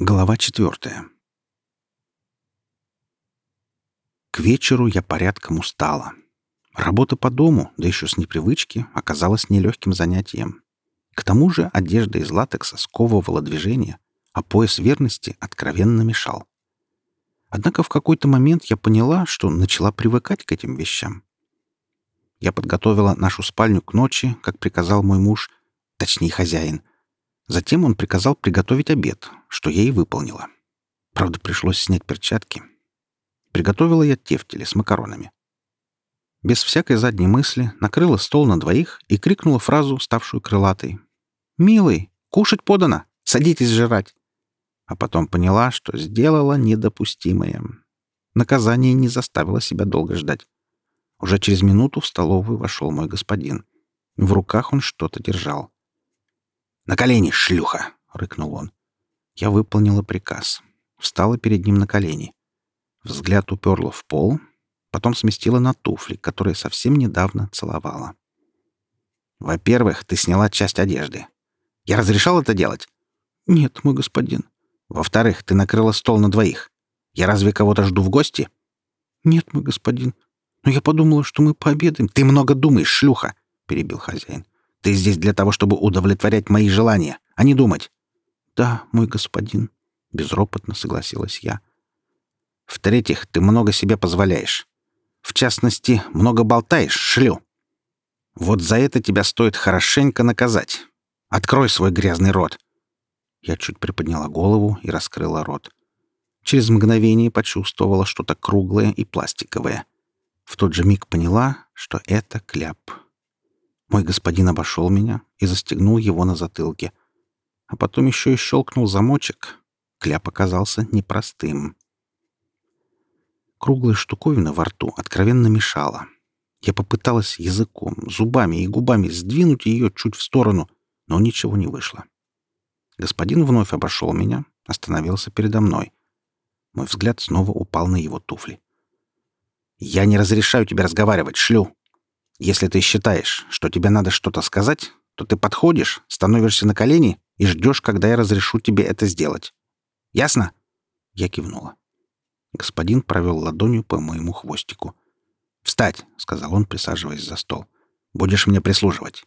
Глава четвертая. К вечеру я порядком устала. Работа по дому, да еще с непривычки, оказалась нелегким занятием. К тому же одежда из латекса сковывала движение, а пояс верности откровенно мешал. Однако в какой-то момент я поняла, что начала привыкать к этим вещам. Я подготовила нашу спальню к ночи, как приказал мой муж, точнее хозяин, Затем он приказал приготовить обед, что я и выполнила. Правда, пришлось снять перчатки. Приготовила я тефтели с макаронами. Без всякой задней мысли накрыла стол на двоих и крикнула фразу, ставшую крылатой. «Милый, кушать подано! Садитесь жрать!» А потом поняла, что сделала недопустимое. Наказание не заставило себя долго ждать. Уже через минуту в столовую вошел мой господин. В руках он что-то держал. «На колени, шлюха!» — рыкнул он. Я выполнила приказ. Встала перед ним на колени. Взгляд уперла в пол, потом сместила на туфли, которые совсем недавно целовала. «Во-первых, ты сняла часть одежды. Я разрешал это делать?» «Нет, мой господин». «Во-вторых, ты накрыла стол на двоих. Я разве кого-то жду в гости?» «Нет, мой господин. Но я подумала, что мы пообедаем». «Ты много думаешь, шлюха!» — перебил хозяин. Ты здесь для того, чтобы удовлетворять мои желания, а не думать. Да, мой господин, безропотно согласилась я. В-третьих, ты много себе позволяешь. В частности, много болтаешь, шлю. Вот за это тебя стоит хорошенько наказать. Открой свой грязный рот. Я чуть приподняла голову и раскрыла рот. Через мгновение почувствовала что-то круглое и пластиковое. В тот же миг поняла, что это кляп. Мой господин обошел меня и застегнул его на затылке. А потом еще и щелкнул замочек. Кляп оказался непростым. Круглая штуковина во рту откровенно мешала. Я попыталась языком, зубами и губами сдвинуть ее чуть в сторону, но ничего не вышло. Господин вновь обошел меня, остановился передо мной. Мой взгляд снова упал на его туфли. «Я не разрешаю тебе разговаривать, шлю!» Если ты считаешь, что тебе надо что-то сказать, то ты подходишь, становишься на колени и ждешь, когда я разрешу тебе это сделать. Ясно?» Я кивнула. Господин провел ладонью по моему хвостику. «Встать!» — сказал он, присаживаясь за стол. «Будешь мне прислуживать.